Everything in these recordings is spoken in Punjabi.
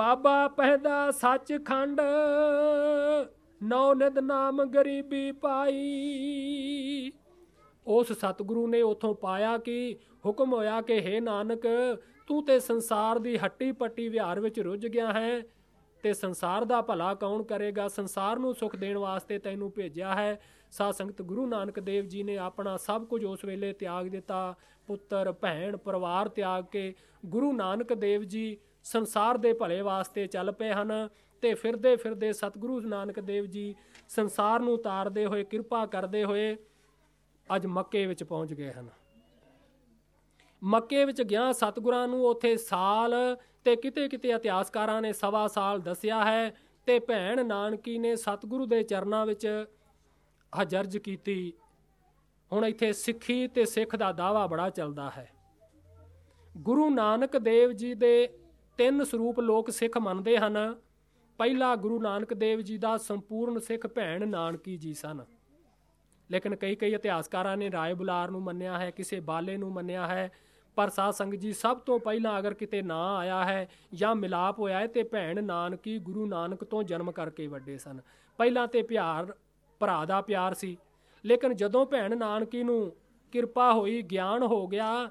ਬਾਬਾ ਪਹਿਦਾ ਸੱਚਖੰਡ ਨੌ ਨਿਦ ਨਾਮ ਗਰੀਬੀ ਪਾਈ। ਉਸ ਸਤਿਗੁਰੂ ਨੇ ਉਥੋਂ ਪਾਇਆ ਕਿ ਹੁਕਮ ਹੋਇਆ ਕਿ हे ਨਾਨਕ, ਤੂੰ ਤੇ ਸੰਸਾਰ ਦੀ ਹੱਟੀ ਪੱਟੀ ਵਿਹਾਰ ਵਿੱਚ ਰੁੱਝ ਗਿਆ ਹੈ ਤੇ ਸੰਸਾਰ ਦਾ ਭਲਾ ਕੌਣ ਕਰੇਗਾ? ਸੰਸਾਰ ਨੂੰ ਸੁਖ ਦੇਣ ਵਾਸਤੇ ਤੈਨੂੰ ਭੇਜਿਆ ਹੈ। ਸਾ ਸੰਗਤ ਗੁਰੂ ਨਾਨਕ ਦੇਵ ਜੀ ਨੇ ਆਪਣਾ ਸਭ ਕੁਝ ਉਸ ਵੇਲੇ ਤਿਆਗ ਦਿੱਤਾ। ਪੁੱਤਰ, ਭੈਣ, ਪਰਿਵਾਰ ਤਿਆਗ ਕੇ ਗੁਰੂ ਨਾਨਕ ਦੇਵ ਜੀ ਸੰਸਾਰ ਦੇ ਭਲੇ ਵਾਸਤੇ ਚੱਲ ਪਏ ਹਨ ਤੇ ਫਿਰਦੇ ਫਿਰਦੇ ਸਤਿਗੁਰੂ ਨਾਨਕ ਦੇਵ ਜੀ ਸੰਸਾਰ ਨੂੰ ਤਾਰਦੇ ਹੋਏ, ਕਿਰਪਾ ਕਰਦੇ ਹੋਏ ਅੱਜ ਮੱਕੇ ਵਿੱਚ ਪਹੁੰਚ ਗਏ ਹਨ। ਮੱਕੇ ਵਿੱਚ ਗਿਆ ਸਤਿਗੁਰਾਂ ਨੂੰ ਉੱਥੇ ਸਾਲ ਤੇ ਕਿਤੇ ਕਿਤੇ ਇਤਿਹਾਸਕਾਰਾਂ ਨੇ ਸਵਾ ਸਾਲ ਦੱਸਿਆ ਹੈ ਤੇ ਭੈਣ ਨਾਨਕੀ ਨੇ ਸਤਿਗੁਰੂ ਦੇ ਚਰਨਾਂ ਵਿੱਚ ਹਜਰਜ ਕੀਤੀ। ਹੁਣ ਇੱਥੇ ਸਿੱਖੀ ਤੇ ਸਿੱਖ ਦਾ ਦਾਵਾ ਬੜਾ ਚੱਲਦਾ ਹੈ। ਗੁਰੂ ਨਾਨਕ ਦੇਵ ਜੀ ਦੇ ਤਿੰਨ ਸਰੂਪ ਲੋਕ ਸਿੱਖ ਮੰਨਦੇ ਹਨ। ਪਹਿਲਾ ਗੁਰੂ ਨਾਨਕ ਦੇਵ ਜੀ ਦਾ ਸੰਪੂਰਨ ਸਿੱਖ ਭੈਣ ਨਾਨਕੀ ਜੀ ਸਨ। ਲੇਕਿਨ ਕਈ ਕਈ ਇਤਿਹਾਸਕਾਰਾਂ ਨੇ ਰਾਏ ਬੁਲਾਰ ਨੂੰ ਮੰਨਿਆ ਹੈ, ਕਿਸੇ ਬਾਲੇ ਨੂੰ ਮੰਨਿਆ ਹੈ, ਪਰ ਸਾਧ ਸੰਗਤ ਜੀ ਸਭ ਤੋਂ ਪਹਿਲਾਂ ਅਗਰ ਕਿਤੇ ਨਾਂ ਆਇਆ ਹੈ ਜਾਂ ਮਿਲਾਪ ਹੋਇਆ ਹੈ ਤੇ ਭੈਣ ਨਾਨਕੀ ਗੁਰੂ ਨਾਨਕ ਤੋਂ ਜਨਮ ਕਰਕੇ ਵੱਡੇ ਸਨ। ਪਹਿਲਾਂ ਤੇ ਪਿਆਰ, ਭਰਾ ਦਾ ਪਿਆਰ ਸੀ। ਲੇਕਿਨ ਜਦੋਂ ਭੈਣ ਨਾਨਕੀ ਨੂੰ ਕਿਰਪਾ ਹੋਈ, ਗਿਆਨ ਹੋ ਗਿਆ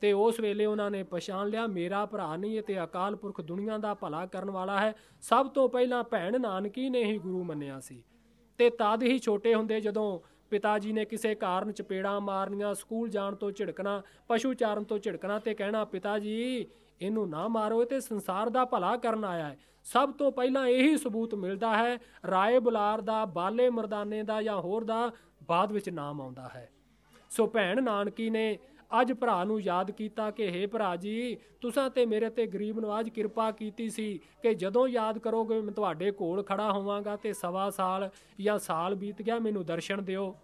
ਤੇ ਉਸ ਵੇਲੇ ਉਹਨਾਂ ਨੇ ਪਛਾਣ ਲਿਆ, ਮੇਰਾ ਭਰਾ ਨਹੀਂ ਇਹ ਤੇ ਅਕਾਲ ਪੁਰਖ ਦੁਨੀਆ ਦਾ ਭਲਾ ਕਰਨ ਵਾਲਾ ਹੈ। ਸਭ ਤੋਂ ਪਹਿਲਾਂ ਭੈਣ ਨਾਨਕੀ ਨੇ ਹੀ ਗੁਰੂ ਮੰਨਿਆ ਸੀ। ਤੇ ਤਦ ਹੀ ਛੋਟੇ ਹੁੰਦੇ ਜਦੋਂ ਪਿਤਾ ਜੀ ਨੇ ਕਿਸੇ ਕਾਰਨ ਚਪੇੜਾਂ ਮਾਰਨੀਆਂ, ਸਕੂਲ ਜਾਣ ਤੋਂ ਝਿੜਕਣਾ, ਪਸ਼ੂ ਚਾਰਨ ਤੋਂ ਝਿੜਕਣਾ ਤੇ ਕਹਿਣਾ ਪਿਤਾ ਜੀ ਇਹਨੂੰ ਨਾ ਮਾਰੋ, ਇਹ ਤੇ ਸੰਸਾਰ ਦਾ ਭਲਾ ਕਰਨ ਆਇਆ ਹੈ। ਸਭ ਤੋਂ ਪਹਿਲਾਂ ਇਹੀ ਸਬੂਤ ਮਿਲਦਾ ਹੈ, ਰਾਏ ਬੁਲਾਰ ਦਾ, ਬਾਲੇ ਮਰਦਾਨੇ ਦਾ ਜਾਂ ਹੋਰ ਦਾ ਬਾਅਦ ਵਿੱਚ ਨਾਮ ਆਉਂਦਾ ਹੈ। ਸੋ ਭੈਣ ਨਾਨਕੀ ਨੇ ਅੱਜ ਭਰਾ ਨੂੰ ਯਾਦ ਕੀਤਾ ਕਿ हे ਭਰਾ ਜੀ, ਤੁਸੀਂ ਤੇ ਮੇਰੇ ਤੇ ਗਰੀਬ ਨਵਾਜ ਕਿਰਪਾ ਕੀਤੀ ਸੀ ਕਿ ਜਦੋਂ ਯਾਦ ਕਰੋਗੇ, ਮੈਂ ਤੁਹਾਡੇ ਕੋਲ ਖੜਾ ਹੋਵਾਂਗਾ ਤੇ ਸਵਾ ਸਾਲ ਜਾਂ ਸਾਲ ਬੀਤ ਗਿਆ, ਮੈਨੂੰ ਦਰਸ਼ਨ ਦਿਓ।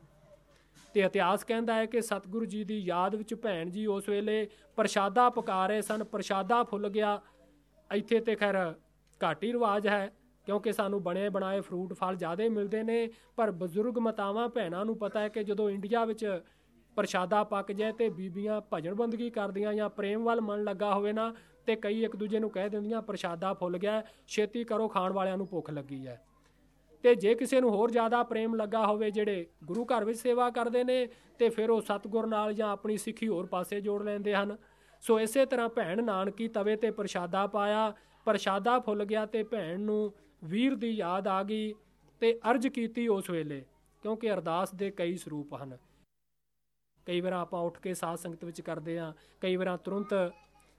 ਤੇ ਇਤਿਹਾਸ ਕਹਿੰਦਾ ਹੈ ਕਿ ਸਤਿਗੁਰੂ ਜੀ ਦੀ ਯਾਦ ਵਿੱਚ ਭੈਣ ਜੀ ਉਸ ਵੇਲੇ ਪ੍ਰਸ਼ਾਦਾ ਪਕਾ ਰਹੇ ਸਨ, ਪ੍ਰਸ਼ਾਦਾ ਫੁੱਲ ਗਿਆ। ਇੱਥੇ ਤੇ ਖੈਰ ਘਾਟੀ ਰਿਵਾਜ ਹੈ, ਕਿਉਂਕਿ ਸਾਨੂੰ ਬਣੇ ਬਣਾਏ ਫਰੂਟ ਫਲ ਜ਼ਿਆਦਾ ਮਿਲਦੇ ਨੇ, ਪਰ ਬਜ਼ੁਰਗ ਮਾਤਾਵਾਂ, ਭੈਣਾਂ ਨੂੰ ਪਤਾ ਹੈ ਕਿ ਜਦੋਂ ਇੰਡੀਆ ਵਿੱਚ ਪ੍ਰਸ਼ਾਦਾ ਪੱਕ ਜਾਏ ਤੇ ਬੀਬੀਆਂ ਭਜਨ ਬੰਦਗੀ ਕਰਦੀਆਂ ਜਾਂ ਪ੍ਰੇਮ ਵੱਲ ਮਨ ਲੱਗਾ ਹੋਵੇ ਨਾ, ਤੇ ਕਈ ਇੱਕ ਦੂਜੇ ਨੂੰ ਕਹਿ ਦਿੰਦੀਆਂ, ਪ੍ਰਸ਼ਾਦਾ ਫੁੱਲ ਗਿਆ, ਛੇਤੀ ਕਰੋ, ਖਾਣ ਵਾਲਿਆਂ ਨੂੰ ਭੁੱਖ ਲੱਗੀ ਹੈ। ਤੇ ਜੇ ਕਿਸੇ ਨੂੰ ਹੋਰ ਜ਼ਿਆਦਾ ਪ੍ਰੇਮ ਲੱਗਾ ਹੋਵੇ, ਜਿਹੜੇ ਗੁਰੂ ਘਰ ਵਿੱਚ ਸੇਵਾ ਕਰਦੇ ਨੇ, ਤੇ ਫਿਰ ਉਹ ਸਤਗੁਰ ਨਾਲ ਜਾਂ ਆਪਣੀ ਸਿੱਖੀ ਹੋਰ ਪਾਸੇ ਜੋੜ ਲੈਂਦੇ ਹਨ। ਸੋ ਇਸੇ ਤਰ੍ਹਾਂ ਭੈਣ ਨਾਨਕੀ ਤਵੇ ਤੇ ਪ੍ਰਸ਼ਾਦਾ ਪਾਇਆ, ਪ੍ਰਸ਼ਾਦਾ ਫੁੱਲ ਗਿਆ ਤੇ ਭੈਣ ਨੂੰ ਵੀਰ ਦੀ ਯਾਦ ਆ ਗਈ ਤੇ ਅਰਜ ਕੀਤੀ ਉਸ ਵੇਲੇ, ਕਿਉਂਕਿ ਅਰਦਾਸ ਦੇ ਕਈ ਸਰੂਪ ਹਨ। ਕਈ ਵਾਰ ਆਪਾਂ ਉੱਠ ਕੇ ਸਾਧ ਸੰਗਤ ਵਿੱਚ ਕਰਦੇ ਆ ਕਈ ਵਾਰ ਤੁਰੰਤ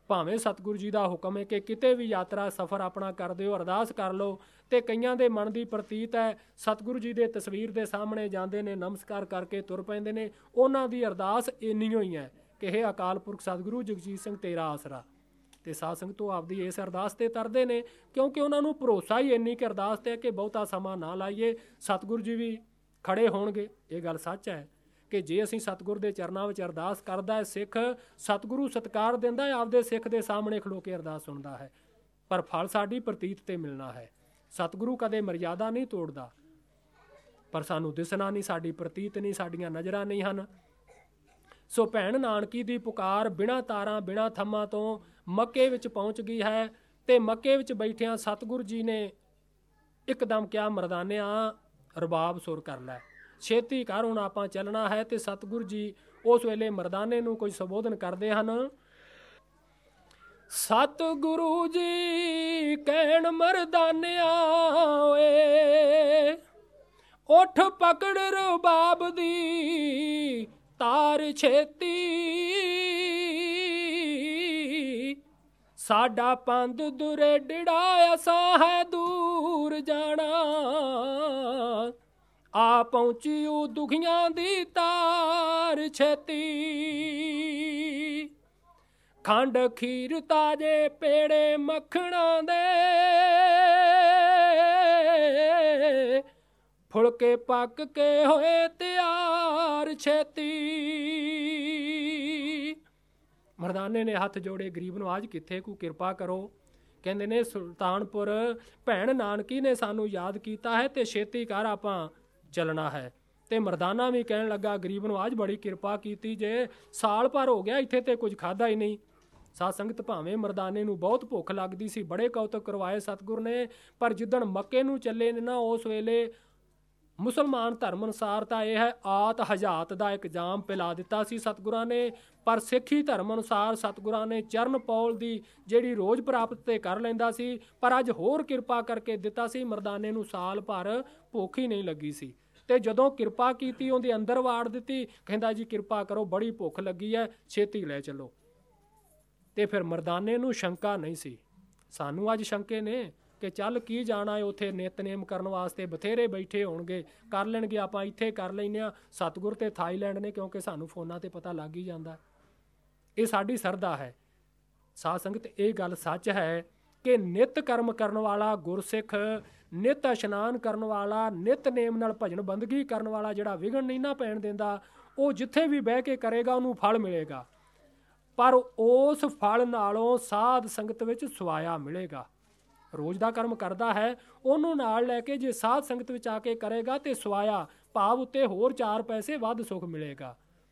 ਭਾਵੇਂ ਸਤਿਗੁਰੂ ਜੀ ਦਾ ਹੁਕਮ ਹੈ ਕਿ ਕਿਤੇ ਵੀ ਯਾਤਰਾ, ਸਫ਼ਰ ਆਪਣਾ ਕਰਦੇ ਹੋ ਅਰਦਾਸ ਕਰ ਲਓ ਤੇ ਕਈਆਂ ਦੇ ਮਨ ਦੀ ਪ੍ਰਤੀਤ ਹੈ, ਸਤਿਗੁਰੂ ਜੀ ਦੇ ਤਸਵੀਰ ਦੇ ਸਾਹਮਣੇ ਜਾਂਦੇ ਨੇ, ਨਮਸਕਾਰ ਕਰਕੇ ਤੁਰ ਪੈਂਦੇ ਨੇ, ਉਹਨਾਂ ਦੀ ਅਰਦਾਸ ਇੰਨੀ ਹੋਈ ਹੈ ਕਿ ਇਹ ਅਕਾਲ ਪੁਰਖ ਸਤਿਗੁਰੂ, ਜਗਜੀਤ ਸਿੰਘ ਤੇਰਾ ਆਸਰਾ। ਤੇ ਸਾਧ ਸੰਗਤ ਤੋਂ ਆਪਦੀ ਇਸ ਅਰਦਾਸ ਤੇ ਤਰਦੇ ਨੇ, ਕਿਉਂਕਿ ਉਹਨਾਂ ਨੂੰ ਭਰੋਸਾ ਹੀ ਇੰਨੀ ਕਿ ਅਰਦਾਸ ਤੇ ਕਿ ਬਹੁਤਾ ਸਮਾਂ ਨਾ ਲਾਈਏ, ਸਤਿਗੁਰੂ ਜੀ ਵੀ ਖੜੇ ਹੋਣਗੇ, ਇਹ ਗੱਲ ਸੱਚ ਹੈ। ਕਿ ਜੇ ਅਸੀਂ ਸਤਿਗੁਰ ਦੇ ਚਰਨਾਂ ਵਿੱਚ ਅਰਦਾਸ ਕਰਦਾ ਹੈ, ਸਿੱਖ ਸਤਿਗੁਰੂ ਸਤਕਾਰ ਦਿੰਦਾ ਹੈ, ਆਪਦੇ ਸਿੱਖ ਦੇ ਸਾਹਮਣੇ ਖਲੋ ਕੇ ਅਰਦਾਸ ਸੁਣਦਾ ਹੈ। ਪਰ ਫਲ ਸਾਡੀ ਪ੍ਰਤੀਤ ਤੇ ਮਿਲਣਾ ਹੈ। ਸਤਿਗੁਰੂ ਕਦੇ ਮਰਜ਼ਾਦਾ ਨਹੀਂ ਤੋੜਦਾ। ਪਰ ਸਾਨੂੰ ਦਿਸਣਾ ਨਹੀਂ, ਸਾਡੀ ਪ੍ਰਤੀਤ ਨਹੀਂ, ਸਾਡੀਆਂ ਨਜ਼ਰਾਂ ਨਹੀਂ ਹਨ। ਸੋ ਭੈਣ ਨਾਨਕੀ ਦੀ ਪੁਕਾਰ ਬਿਨਾ ਤਾਰਾਂ, ਬਿਨਾ ਥੰਮਾਂ ਤੋਂ ਮੱਕੇ ਵਿੱਚ ਪਹੁੰਚ ਗਈ ਹੈ ਤੇ ਮੱਕੇ ਵਿੱਚ ਬੈਠਿਆਂ ਸਤਿਗੁਰੂ ਜੀ ਨੇ ਇੱਕਦਮ ਕਿਹਾ, ਮਰਦਾਨਿਆਂ, ਰਬਾਬ ਸੁਰ ਕਰ ਲੈ। ਛੇਤੀ ਕਰ ਹੁਣ ਆਪਾਂ ਚੱਲਣਾ ਹੈ ਤੇ ਸਤਿਗੁਰੂ ਜੀ ਉਸ ਵੇਲੇ ਮਰਦਾਨੇ ਨੂੰ ਕੋਈ ਸੰਬੋਧਨ ਕਰਦੇ ਹਨ। ਸਤਿਗੁਰੂ ਜੀ ਕਹਿਣ ਮਰਦਾਨਿਆ ਓਏ, ਉਠ ਪਕੜ ਰਬਾਬ ਦੀ ਤਾਰ ਛੇਤੀ। ਸਾਡਾ ਪੰਦ ਦੁਰੇ ਡਿੜਾ ਅਸਾਂ ਹੈ ਦੂਰ ਜਾਣਾ। ਆ ਪਹੁੰਚੀ ਉਹ ਦੁਖੀਆਂ ਦੀ ਤਾਰ ਛੇਤੀ। ਖੰਡ ਖੀਰ ਤਾਜੇ ਪੇੜੇ ਮੱਖਣਾ ਦੇ। ਫੁਲਕੇ ਪੱਕ ਕੇ ਹੋਏ ਤਿਆਰ ਛੇਤੀ। ਮਰਦਾਨੇ ਨੇ ਹੱਥ ਜੋੜੇ, ਗਰੀਬ ਨਵਾਜ ਕਿੱਥੇ ਕੋ ਕਿਰਪਾ ਕਰੋ। ਕਹਿੰਦੇ ਨੇ ਸੁਲਤਾਨਪੁਰ, ਭੈਣ ਨਾਨਕੀ ਨੇ ਸਾਨੂੰ ਯਾਦ ਕੀਤਾ ਹੈ ਤੇ ਛੇਤੀ ਕਰ ਆਪਾਂ। ਚੱਲਣਾ ਹੈ। ਤੇ ਮਰਦਾਨਾ ਵੀ ਕਹਿਣ ਲੱਗਾ, ਗਰੀਬ ਨੂੰ ਨਵਾਜ ਬੜੀ ਕਿਰਪਾ ਕੀਤੀ ਜੇ, ਸਾਲ ਭਰ ਹੋ ਗਿਆ ਇੱਥੇ ਤੇ ਕੁਝ ਖਾਦਾ ਹੀ ਨਹੀਂ। ਸਾਧ ਸੰਗਤ ਭਾਵੇਂ ਮਰਦਾਨੇ ਨੂੰ ਬਹੁਤ ਭੁੱਖ ਲੱਗਦੀ ਸੀ, ਬੜੇ ਕੌਤਕ ਕਰਵਾਏ ਸਤਿਗੁਰ ਨੇ, ਪਰ ਜਿੱਦਣ ਮੱਕੇ ਨੂੰ ਚੱਲੇ ਨੇ ਨਾ, ਉਸ ਵੇਲੇ ਮੁਸਲਮਾਨ ਧਰਮ ਅਨੁਸਾਰ ਤਾਂ ਇਹ ਹੈ, ਆਤ ਹਜਾਤ ਦਾ ਇਕਜ਼ਾਮ ਪਿਲਾ ਦਿੱਤਾ ਸੀ ਸਤਿਗੁਰਾਂ ਨੇ, ਪਰ ਸਿੱਖੀ ਧਰਮ ਅਨੁਸਾਰ ਸਤਿਗੁਰਾਂ ਨੇ ਚਰਨ ਪੌਲ ਦੀ ਜਿਹੜੀ ਰੋਜ਼ ਪ੍ਰਾਪਤ ਤੇ ਕਰ ਲੈਂਦਾ ਸੀ, ਪਰ ਅੱਜ ਹੋਰ ਕਿਰਪਾ ਕਰਕੇ ਦਿੱਤਾ ਸੀ, ਮਰਦਾਨੇ ਨੂੰ ਸਾਲ ਭਰ ਭੁੱਖ ਹੀ ਨਹੀਂ ਲੱਗੀ ਸੀ। ਤੇ ਜਦੋਂ ਕਿਰਪਾ ਕੀਤੀ, ਉਹਦੇ ਅੰਦਰ ਵਾੜ ਦਿੱਤੀ, ਕਹਿੰਦਾ ਜੀ ਕਿਰਪਾ ਕਰੋ, ਬੜੀ ਭੁੱਖ ਲੱਗੀ ਹੈ, ਛੇਤੀ ਲੈ ਚੱਲੋ। ਤੇ ਫਿਰ ਮਰਦਾਨੇ ਨੂੰ ਸ਼ੰਕਾ ਨਹੀਂ ਸੀ। ਸਾਨੂੰ ਅੱਜ ਸ਼ੰਕੇ ਨੇ ਕਿ ਚੱਲ ਕੀ ਜਾਣਾ ਹੈ ਉਥੇ ਨਿਤਨੇਮ ਕਰਨ ਵਾਸਤੇ, ਬਥੇਰੇ ਬੈਠੇ ਹੋਣਗੇ, ਕਰ ਲੈਣਗੇ, ਆਪਾਂ ਇੱਥੇ ਕਰ ਲੈਨੇ ਆ ਸਤਗੁਰ ਤੇ ਥਾਈਲੈਂਡ ਨੇ, ਕਿਉਂਕਿ ਸਾਨੂੰ ਫੋਨਾਂ ਤੇ ਪਤਾ ਲੱਗ ਹੀ ਜਾਂਦਾ। ਇਹ ਸਾਡੀ ਸਰਦਾ ਹੈ। ਸਾਧ ਸੰਗਤ, ਇਹ ਗੱਲ ਸੱਚ ਹੈ ਕਿ ਨਿਤ ਕਰਮ ਕਰਨ ਵਾਲਾ ਗੁਰਸਿੱਖ, ਨਿਤ ਇਸ਼ਨਾਨ ਕਰਨ ਵਾਲਾ, ਨਿਤ ਨੇਮ ਨਾਲ ਭਜਨ ਬੰਦਗੀ ਕਰਨ ਵਾਲਾ ਜਿਹੜਾ ਵਿਗਣ ਨਹੀਂ ਨਾ ਪੈਣ ਦਿੰਦਾ, ਉਹ ਜਿੱਥੇ ਵੀ ਬਹਿ ਕੇ ਕਰੇਗਾ, ਉਹਨੂੰ ਫਲ ਮਿਲੇਗਾ। ਪਰ ਉਸ ਫਲ ਨਾਲੋਂ ਸਾਧ ਸੰਗਤ ਵਿੱਚ ਸਵਾਇਆ ਮਿਲੇਗਾ। ਰੋਜ਼ ਦਾ ਕਰਮ ਕਰਦਾ ਹੈ, ਉਹਨੂੰ ਨਾਲ ਲੈ ਕੇ ਜੇ ਸਾਧ ਸੰਗਤ ਵਿੱਚ ਆ ਕੇ ਕਰੇਗਾ ਤੇ ਸਵਾਇਆ ਭਾਵ ਉੱਤੇ ਹੋਰ 4 ਪੈਸੇ ਵੱਧ ਸੁਖ ਮਿਲੇਗਾ।